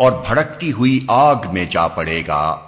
और भड़कती हुई आग में जा पड़ेगा।